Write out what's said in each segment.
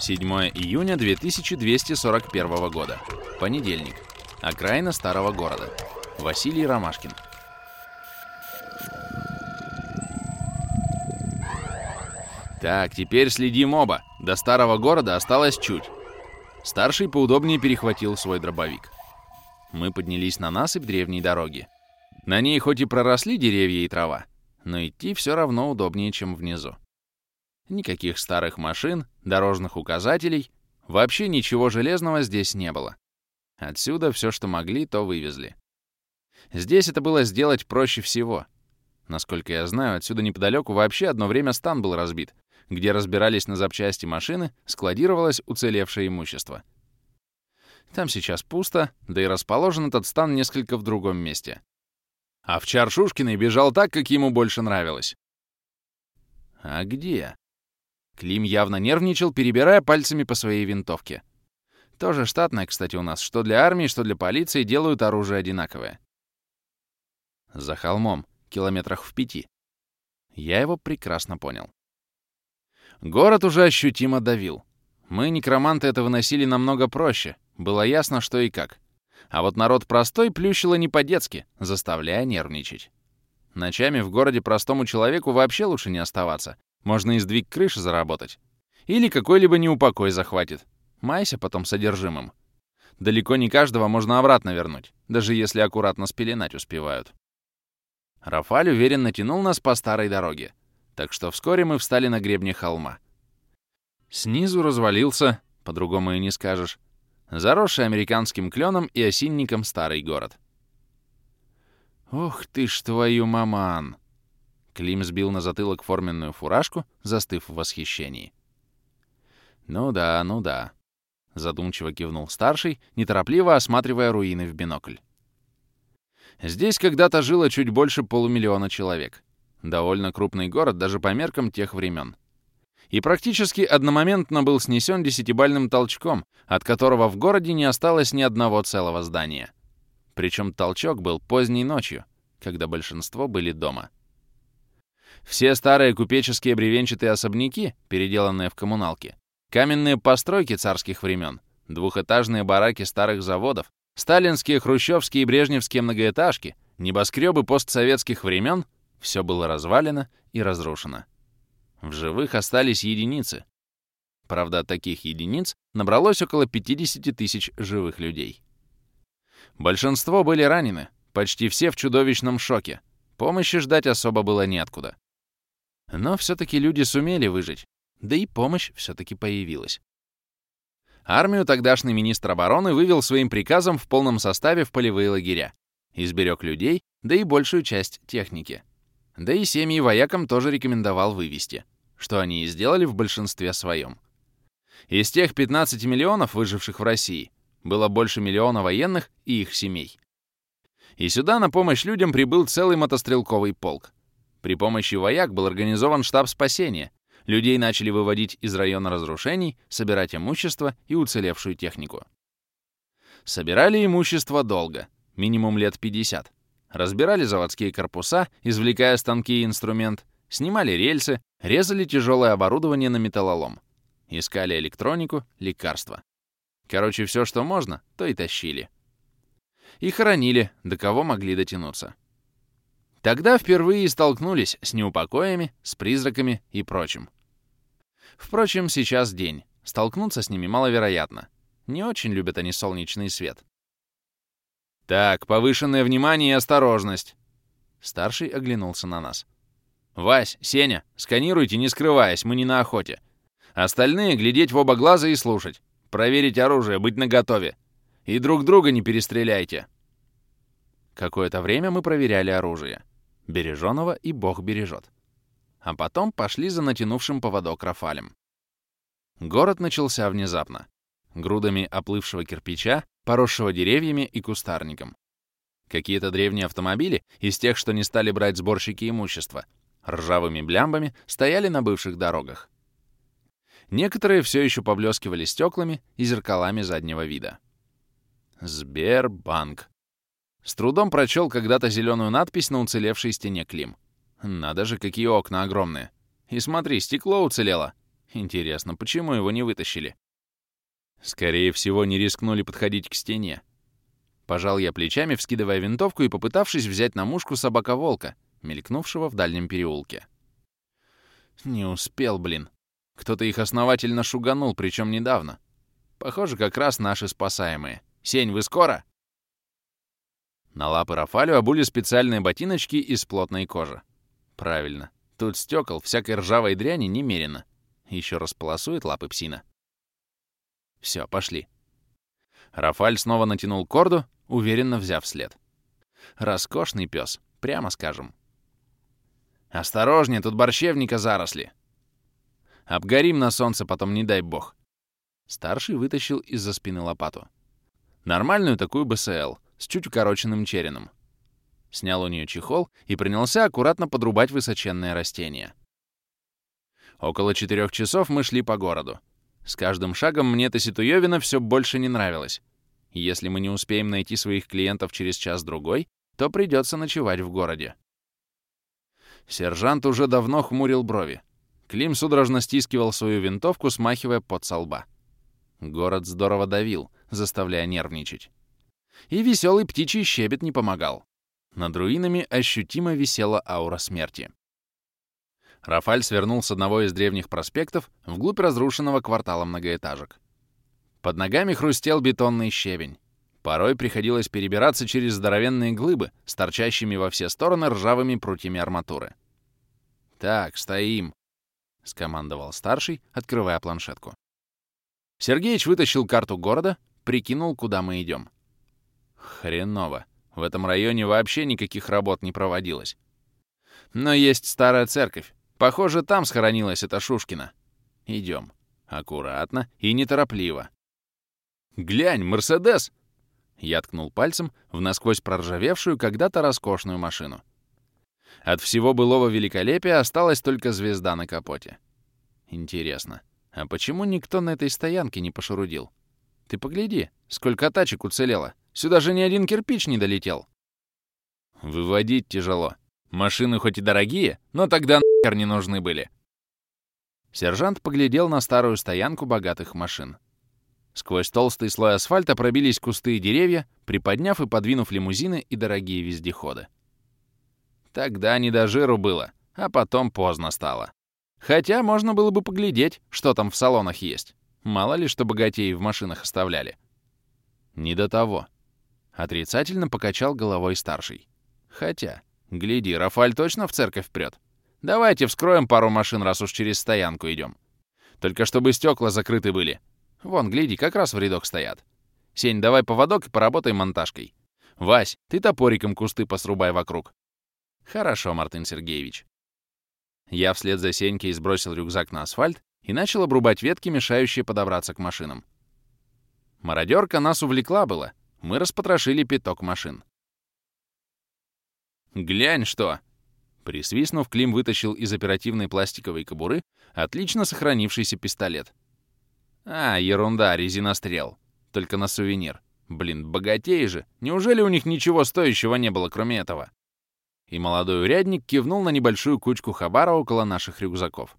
7 июня 2241 года. Понедельник. Окраина старого города. Василий Ромашкин. Так, теперь следим оба. До старого города осталось чуть. Старший поудобнее перехватил свой дробовик. Мы поднялись на насыпь древней дороги. На ней хоть и проросли деревья и трава, но идти все равно удобнее, чем внизу. Никаких старых машин, дорожных указателей, вообще ничего железного здесь не было. Отсюда все, что могли, то вывезли. Здесь это было сделать проще всего. Насколько я знаю, отсюда неподалеку вообще одно время стан был разбит, где разбирались на запчасти машины, складировалось уцелевшее имущество. Там сейчас пусто, да и расположен этот стан несколько в другом месте. Овчар Шушкиной бежал так, как ему больше нравилось. А где? Клим явно нервничал, перебирая пальцами по своей винтовке. Тоже штатное, кстати, у нас. Что для армии, что для полиции делают оружие одинаковое. За холмом, километрах в пяти. Я его прекрасно понял. Город уже ощутимо давил. Мы, некроманты, это выносили намного проще. Было ясно, что и как. А вот народ простой плющило не по-детски, заставляя нервничать. Ночами в городе простому человеку вообще лучше не оставаться. Можно и сдвиг крыши заработать. Или какой-либо неупокой захватит. Майся потом содержимым. Далеко не каждого можно обратно вернуть, даже если аккуратно спеленать успевают. Рафаль уверенно тянул нас по старой дороге так что вскоре мы встали на гребне холма. Снизу развалился, по-другому и не скажешь, заросший американским кленом и осинником старый город. «Ох ты ж твою маман!» Клим сбил на затылок форменную фуражку, застыв в восхищении. «Ну да, ну да», — задумчиво кивнул старший, неторопливо осматривая руины в бинокль. Здесь когда-то жило чуть больше полумиллиона человек. Довольно крупный город даже по меркам тех времен. И практически одномоментно был снесен десятибальным толчком, от которого в городе не осталось ни одного целого здания. Причем толчок был поздней ночью, когда большинство были дома. Все старые купеческие бревенчатые особняки, переделанные в коммуналки, каменные постройки царских времен, двухэтажные бараки старых заводов, сталинские, хрущевские и брежневские многоэтажки, небоскребы постсоветских времен — все было развалено и разрушено. В живых остались единицы. Правда, таких единиц набралось около 50 тысяч живых людей. Большинство были ранены, почти все в чудовищном шоке. Помощи ждать особо было неоткуда. Но все-таки люди сумели выжить, да и помощь все-таки появилась. Армию тогдашний министр обороны вывел своим приказом в полном составе в полевые лагеря, изберег людей, да и большую часть техники. Да и семьи воякам тоже рекомендовал вывести, что они и сделали в большинстве своем. Из тех 15 миллионов, выживших в России, было больше миллиона военных и их семей. И сюда на помощь людям прибыл целый мотострелковый полк. При помощи вояк был организован штаб спасения. Людей начали выводить из района разрушений, собирать имущество и уцелевшую технику. Собирали имущество долго, минимум лет 50. Разбирали заводские корпуса, извлекая станки и инструмент, снимали рельсы, резали тяжелое оборудование на металлолом. Искали электронику, лекарства. Короче, все, что можно, то и тащили. И хоронили, до кого могли дотянуться. Тогда впервые столкнулись с неупокоями, с призраками и прочим. Впрочем, сейчас день. Столкнуться с ними маловероятно. Не очень любят они солнечный свет. «Так, повышенное внимание и осторожность!» Старший оглянулся на нас. «Вась, Сеня, сканируйте, не скрываясь, мы не на охоте. Остальные — глядеть в оба глаза и слушать. Проверить оружие, быть наготове. И друг друга не перестреляйте». Какое-то время мы проверяли оружие. Береженого и Бог бережет. А потом пошли за натянувшим поводок Рафалем. Город начался внезапно. Грудами оплывшего кирпича поросшего деревьями и кустарником. Какие-то древние автомобили, из тех, что не стали брать сборщики имущества, ржавыми блямбами стояли на бывших дорогах. Некоторые все еще поблескивали стеклами и зеркалами заднего вида. Сбербанк. С трудом прочел когда-то зеленую надпись на уцелевшей стене Клим. Надо же, какие окна огромные. И смотри, стекло уцелело. Интересно, почему его не вытащили? Скорее всего, не рискнули подходить к стене. Пожал я плечами, вскидывая винтовку и попытавшись взять на мушку собака-волка, мелькнувшего в дальнем переулке. Не успел, блин. Кто-то их основательно шуганул, причем недавно. Похоже, как раз наши спасаемые. Сень, вы скоро? На лапы Рафалю обули специальные ботиночки из плотной кожи. Правильно. Тут стекол всякой ржавой дряни немерено. Еще раз полосует лапы псина. Все, пошли. Рафаль снова натянул корду, уверенно взяв след. Роскошный пес, прямо скажем. «Осторожнее, тут борщевника заросли!» «Обгорим на солнце, потом не дай бог!» Старший вытащил из-за спины лопату. Нормальную такую БСЛ, с чуть укороченным череном. Снял у нее чехол и принялся аккуратно подрубать высоченное растение. Около четырех часов мы шли по городу. С каждым шагом мне эта ситуевина все больше не нравилась. Если мы не успеем найти своих клиентов через час-другой, то придется ночевать в городе. Сержант уже давно хмурил брови. Клим судорожно стискивал свою винтовку, смахивая под со лба. Город здорово давил, заставляя нервничать. И веселый птичий щебет не помогал. Над руинами ощутимо висела аура смерти. Рафаль свернул с одного из древних проспектов вглубь разрушенного квартала многоэтажек. Под ногами хрустел бетонный щебень. Порой приходилось перебираться через здоровенные глыбы с торчащими во все стороны ржавыми прутьями арматуры. «Так, стоим», — скомандовал старший, открывая планшетку. Сергеич вытащил карту города, прикинул, куда мы идем. Хреново. В этом районе вообще никаких работ не проводилось. Но есть старая церковь. Похоже, там схоронилась эта Шушкина. Идем. Аккуратно и неторопливо. «Глянь, Мерседес!» Я ткнул пальцем в насквозь проржавевшую когда-то роскошную машину. От всего былого великолепия осталась только звезда на капоте. Интересно, а почему никто на этой стоянке не пошарудил? Ты погляди, сколько тачек уцелело. Сюда же ни один кирпич не долетел. Выводить тяжело. Машины хоть и дорогие, но тогда нахер не нужны были. Сержант поглядел на старую стоянку богатых машин. Сквозь толстый слой асфальта пробились кусты и деревья, приподняв и подвинув лимузины и дорогие вездеходы. Тогда не до жиру было, а потом поздно стало. Хотя можно было бы поглядеть, что там в салонах есть. Мало ли, что богатеи в машинах оставляли. Не до того. Отрицательно покачал головой старший. Хотя, гляди, Рафаль точно в церковь прет. Давайте вскроем пару машин, раз уж через стоянку идем. Только чтобы стекла закрыты были. Вон, гляди, как раз в рядок стоят. Сень, давай поводок и поработай монтажкой. Вась, ты топориком кусты посрубай вокруг. Хорошо, Мартын Сергеевич. Я вслед за Сенькой сбросил рюкзак на асфальт и начал обрубать ветки, мешающие подобраться к машинам. Мародерка нас увлекла было. Мы распотрошили пяток машин. «Глянь что!» Присвистнув, Клим вытащил из оперативной пластиковой кобуры отлично сохранившийся пистолет. «А, ерунда, резинострел. Только на сувенир. Блин, богатей же. Неужели у них ничего стоящего не было, кроме этого?» и молодой урядник кивнул на небольшую кучку хабара около наших рюкзаков.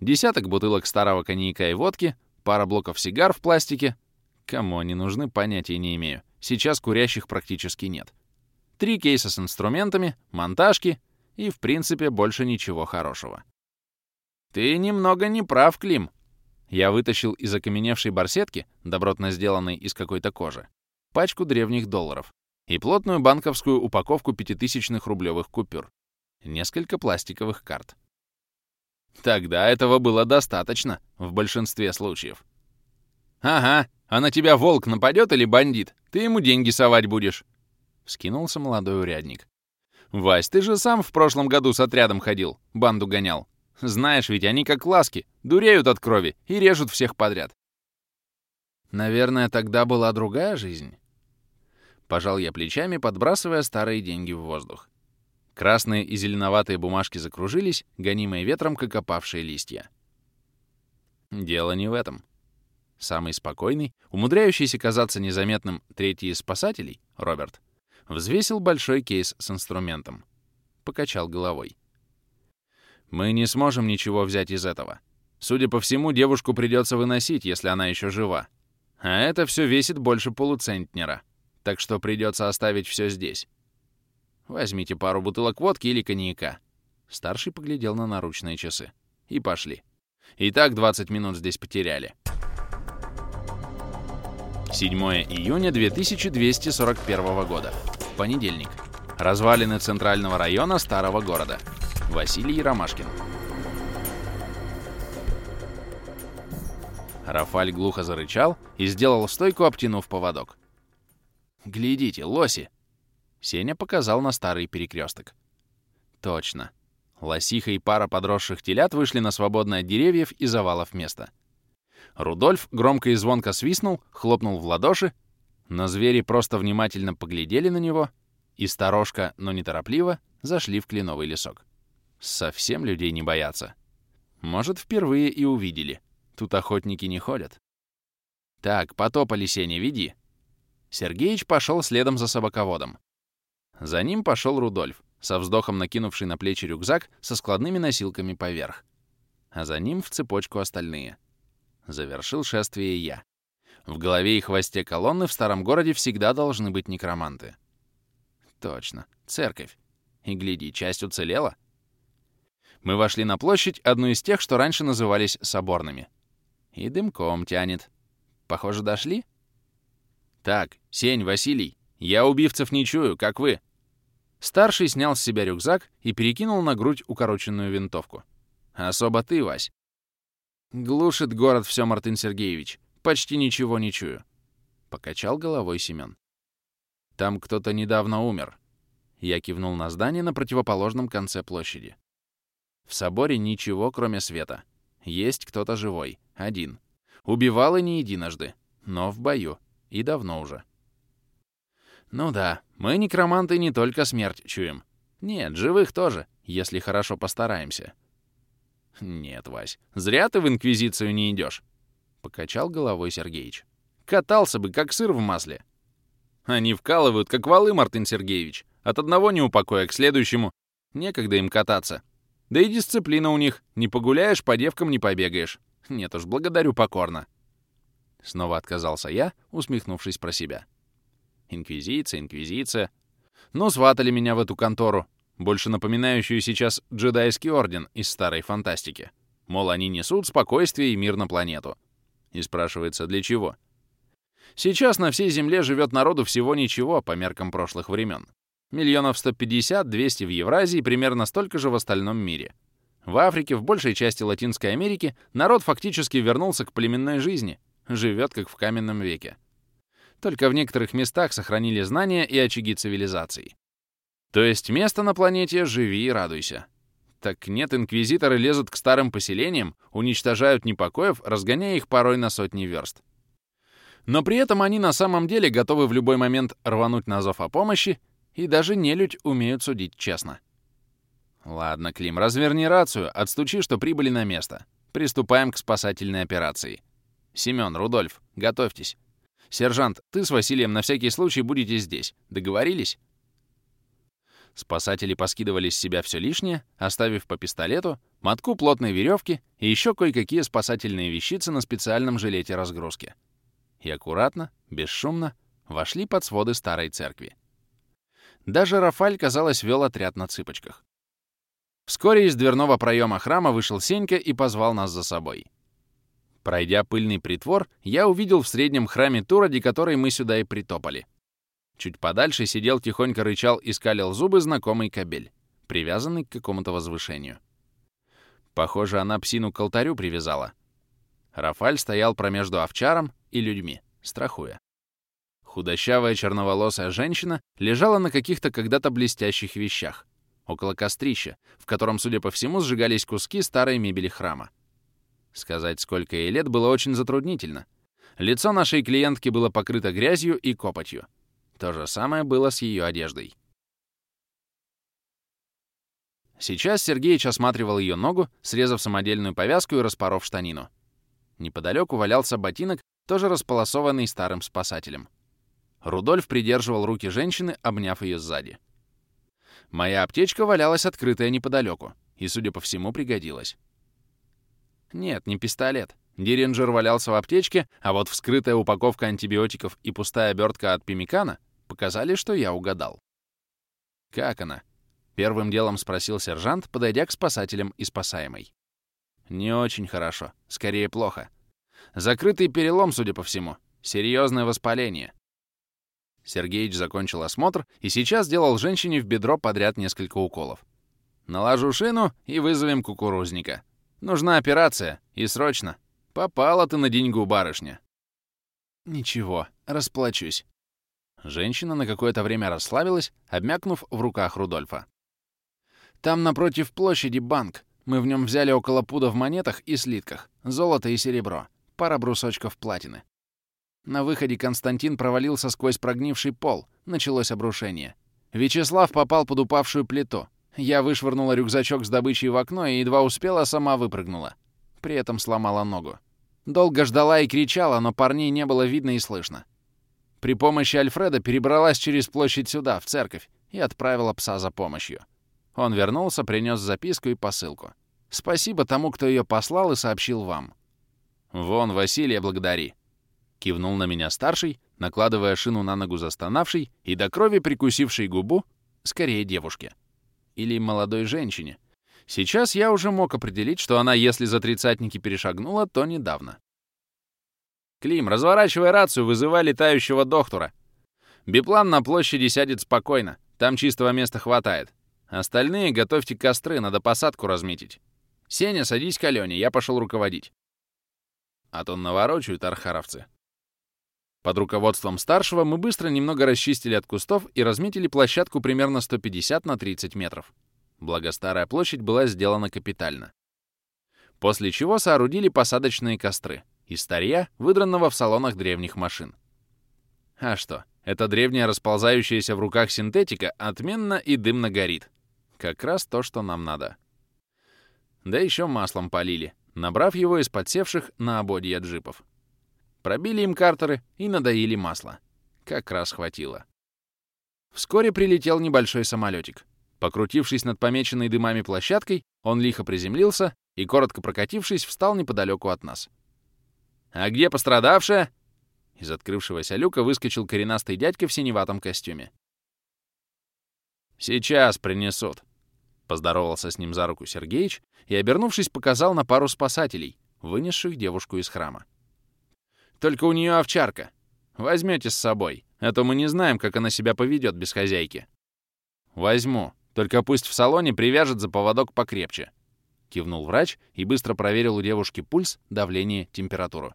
Десяток бутылок старого коньяка и водки, пара блоков сигар в пластике. Кому они нужны, понятия не имею. Сейчас курящих практически нет. Три кейса с инструментами, монтажки и, в принципе, больше ничего хорошего. «Ты немного не прав, Клим». Я вытащил из окаменевшей барсетки, добротно сделанной из какой-то кожи, пачку древних долларов и плотную банковскую упаковку пятитысячных рублевых купюр, несколько пластиковых карт. Тогда этого было достаточно в большинстве случаев. «Ага, а на тебя волк нападет или бандит? Ты ему деньги совать будешь!» — вскинулся молодой урядник. «Вась, ты же сам в прошлом году с отрядом ходил, банду гонял. Знаешь ведь, они как ласки, дуреют от крови и режут всех подряд». «Наверное, тогда была другая жизнь?» Пожал я плечами, подбрасывая старые деньги в воздух. Красные и зеленоватые бумажки закружились, гонимые ветром, как опавшие листья. Дело не в этом. Самый спокойный, умудряющийся казаться незаметным третий из спасателей, Роберт, взвесил большой кейс с инструментом. Покачал головой. «Мы не сможем ничего взять из этого. Судя по всему, девушку придется выносить, если она еще жива. А это все весит больше полуцентнера, так что придется оставить все здесь. Возьмите пару бутылок водки или коньяка. Старший поглядел на наручные часы. И пошли. Итак, 20 минут здесь потеряли. 7 июня 2241 года. Понедельник. Развалины центрального района старого города. Василий Ромашкин. Рафаль глухо зарычал и сделал стойку, обтянув поводок. «Глядите, лоси!» Сеня показал на старый перекресток. Точно. Лосиха и пара подросших телят вышли на свободное от деревьев и завалов место. Рудольф громко и звонко свистнул, хлопнул в ладоши, но звери просто внимательно поглядели на него и сторожка, но неторопливо, зашли в кленовый лесок. Совсем людей не боятся. Может, впервые и увидели. Тут охотники не ходят. Так, потопали Сеня, веди. Сергеич пошел следом за собаководом. За ним пошел Рудольф, со вздохом накинувший на плечи рюкзак со складными носилками поверх. А за ним в цепочку остальные. Завершил шествие я. В голове и хвосте колонны в старом городе всегда должны быть некроманты. Точно, церковь. И гляди, часть уцелела. Мы вошли на площадь, одну из тех, что раньше назывались соборными. И дымком тянет. Похоже, дошли? Так, Сень, Василий, я убивцев не чую, как вы. Старший снял с себя рюкзак и перекинул на грудь укороченную винтовку. Особо ты, Вась. Глушит город все, Мартын Сергеевич. Почти ничего не чую. Покачал головой Семен. Там кто-то недавно умер. Я кивнул на здание на противоположном конце площади. В соборе ничего, кроме света. Есть кто-то живой. Один. Убивал и не единожды. Но в бою. И давно уже. Ну да, мы, некроманты, не только смерть чуем. Нет, живых тоже, если хорошо постараемся. Нет, Вась, зря ты в Инквизицию не идешь. Покачал головой Сергеич. Катался бы, как сыр в масле. Они вкалывают, как валы, Мартын Сергеевич. От одного неупокоя к следующему. Некогда им кататься. Да и дисциплина у них. Не погуляешь, по девкам не побегаешь. Нет уж, благодарю покорно. Снова отказался я, усмехнувшись про себя. Инквизиция, инквизиция. Ну, сватали меня в эту контору, больше напоминающую сейчас джедайский орден из старой фантастики. Мол, они несут спокойствие и мир на планету. И спрашивается, для чего? Сейчас на всей Земле живет народу всего ничего по меркам прошлых времен. Миллионов 150-200 в Евразии, примерно столько же в остальном мире. В Африке, в большей части Латинской Америки, народ фактически вернулся к племенной жизни, живет как в каменном веке. Только в некоторых местах сохранили знания и очаги цивилизаций. То есть место на планете «живи и радуйся». Так нет, инквизиторы лезут к старым поселениям, уничтожают непокоев, разгоняя их порой на сотни верст. Но при этом они на самом деле готовы в любой момент рвануть на зов о помощи, и даже нелюдь умеют судить честно. Ладно, Клим, разверни рацию, отстучи, что прибыли на место. Приступаем к спасательной операции. Семён, Рудольф, готовьтесь. Сержант, ты с Василием на всякий случай будете здесь. Договорились? Спасатели поскидывали с себя все лишнее, оставив по пистолету, мотку плотной веревки и еще кое-какие спасательные вещицы на специальном жилете разгрузки. И аккуратно, бесшумно вошли под своды старой церкви. Даже Рафаль, казалось, вел отряд на цыпочках. Вскоре из дверного проема храма вышел Сенька и позвал нас за собой. Пройдя пыльный притвор, я увидел в среднем храме ту, ради которой мы сюда и притопали. Чуть подальше сидел, тихонько рычал и скалил зубы знакомый кобель, привязанный к какому-то возвышению. Похоже, она псину к алтарю привязала. Рафаль стоял промежду овчаром и людьми, страхуя. Худощавая черноволосая женщина лежала на каких-то когда-то блестящих вещах, около кострища, в котором, судя по всему, сжигались куски старой мебели храма. Сказать, сколько ей лет, было очень затруднительно. Лицо нашей клиентки было покрыто грязью и копотью. То же самое было с ее одеждой. Сейчас Сергеич осматривал ее ногу, срезав самодельную повязку и распоров штанину. Неподалеку валялся ботинок, тоже располосованный старым спасателем. Рудольф придерживал руки женщины, обняв ее сзади. Моя аптечка валялась открытая неподалеку и, судя по всему, пригодилась. Нет, не пистолет. Диринджер валялся в аптечке, а вот вскрытая упаковка антибиотиков и пустая обертка от пимикана показали, что я угадал. «Как она?» — первым делом спросил сержант, подойдя к спасателям и спасаемой. «Не очень хорошо. Скорее, плохо. Закрытый перелом, судя по всему. Серьезное воспаление». Сергеич закончил осмотр и сейчас делал женщине в бедро подряд несколько уколов. «Наложу шину и вызовем кукурузника. Нужна операция, и срочно. Попала ты на деньгу, барышня». «Ничего, расплачусь». Женщина на какое-то время расслабилась, обмякнув в руках Рудольфа. «Там напротив площади банк. Мы в нем взяли около пуда в монетах и слитках, золото и серебро, пара брусочков платины. На выходе Константин провалился сквозь прогнивший пол, началось обрушение. Вячеслав попал под упавшую плиту. Я вышвырнула рюкзачок с добычей в окно и едва успела, сама выпрыгнула. При этом сломала ногу. Долго ждала и кричала, но парней не было видно и слышно. При помощи Альфреда перебралась через площадь сюда, в церковь, и отправила пса за помощью. Он вернулся, принес записку и посылку. Спасибо тому, кто ее послал и сообщил вам. Вон, Василия благодари. Кивнул на меня старший, накладывая шину на ногу застонавшей и до крови прикусившей губу, скорее девушке. Или молодой женщине. Сейчас я уже мог определить, что она, если за тридцатники перешагнула, то недавно. «Клим, разворачивай рацию, вызывай летающего доктора. Биплан на площади сядет спокойно, там чистого места хватает. Остальные готовьте костры, надо посадку разметить. Сеня, садись к Алене, я пошел руководить. А то наворочают архаровцы. Под руководством старшего мы быстро немного расчистили от кустов и разметили площадку примерно 150 на 30 метров. Благо старая площадь была сделана капитально. После чего соорудили посадочные костры из старья, выдранного в салонах древних машин. А что, эта древняя расползающаяся в руках синтетика отменно и дымно горит. Как раз то, что нам надо. Да еще маслом полили, набрав его из подсевших на ободья джипов. Пробили им картеры и надоили масло. Как раз хватило. Вскоре прилетел небольшой самолетик. Покрутившись над помеченной дымами площадкой, он лихо приземлился и, коротко прокатившись, встал неподалеку от нас. «А где пострадавшая?» Из открывшегося люка выскочил коренастый дядька в синеватом костюме. «Сейчас принесут», — поздоровался с ним за руку Сергеич и, обернувшись, показал на пару спасателей, вынесших девушку из храма. «Только у нее овчарка. Возьмете с собой, а то мы не знаем, как она себя поведет без хозяйки». «Возьму, только пусть в салоне привяжет за поводок покрепче», — кивнул врач и быстро проверил у девушки пульс, давление, температуру.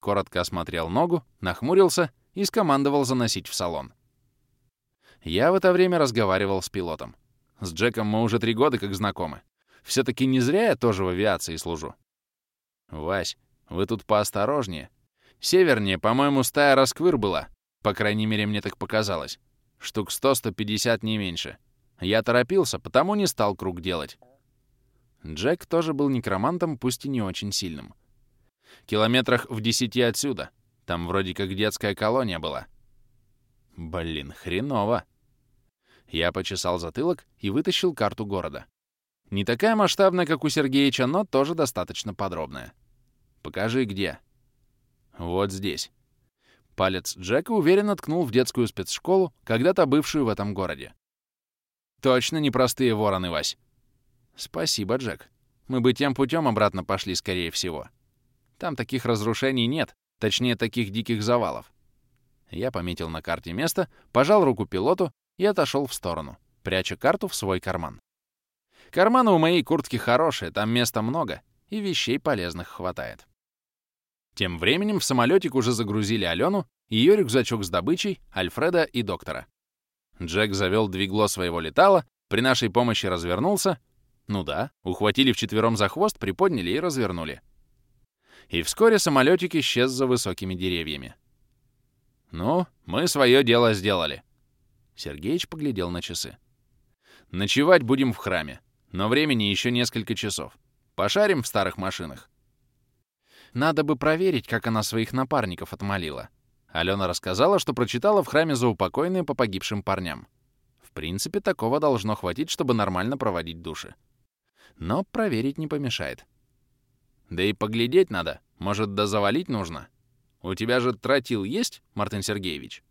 Коротко осмотрел ногу, нахмурился и скомандовал заносить в салон. Я в это время разговаривал с пилотом. С Джеком мы уже три года как знакомы. Все-таки не зря я тоже в авиации служу. Вась, вы тут поосторожнее. Севернее, по-моему, стая расквыр была. По крайней мере, мне так показалось. Штук 100-150 не меньше. Я торопился, потому не стал круг делать. Джек тоже был некромантом, пусть и не очень сильным. Километрах в десяти отсюда. Там вроде как детская колония была. Блин, хреново. Я почесал затылок и вытащил карту города. Не такая масштабная, как у Сергеича, но тоже достаточно подробная. Покажи, где. Вот здесь. Палец Джека уверенно ткнул в детскую спецшколу, когда-то бывшую в этом городе. Точно непростые вороны, Вась. Спасибо, Джек. Мы бы тем путем обратно пошли, скорее всего. Там таких разрушений нет, точнее, таких диких завалов. Я пометил на карте место, пожал руку пилоту и отошел в сторону, пряча карту в свой карман. Карманы у моей куртки хорошие, там места много, и вещей полезных хватает. Тем временем в самолетик уже загрузили Алену, ее рюкзачок с добычей, Альфреда и доктора. Джек завел двигло своего летала, при нашей помощи развернулся. Ну да, ухватили вчетвером за хвост, приподняли и развернули. И вскоре самолетик исчез за высокими деревьями. «Ну, мы свое дело сделали». Сергеич поглядел на часы. «Ночевать будем в храме, но времени еще несколько часов. Пошарим в старых машинах». Надо бы проверить, как она своих напарников отмолила. Алена рассказала, что прочитала в храме заупокойные по погибшим парням. В принципе, такого должно хватить, чтобы нормально проводить души. Но проверить не помешает. Да и поглядеть надо, может, да завалить нужно. У тебя же тротил есть, Мартин Сергеевич?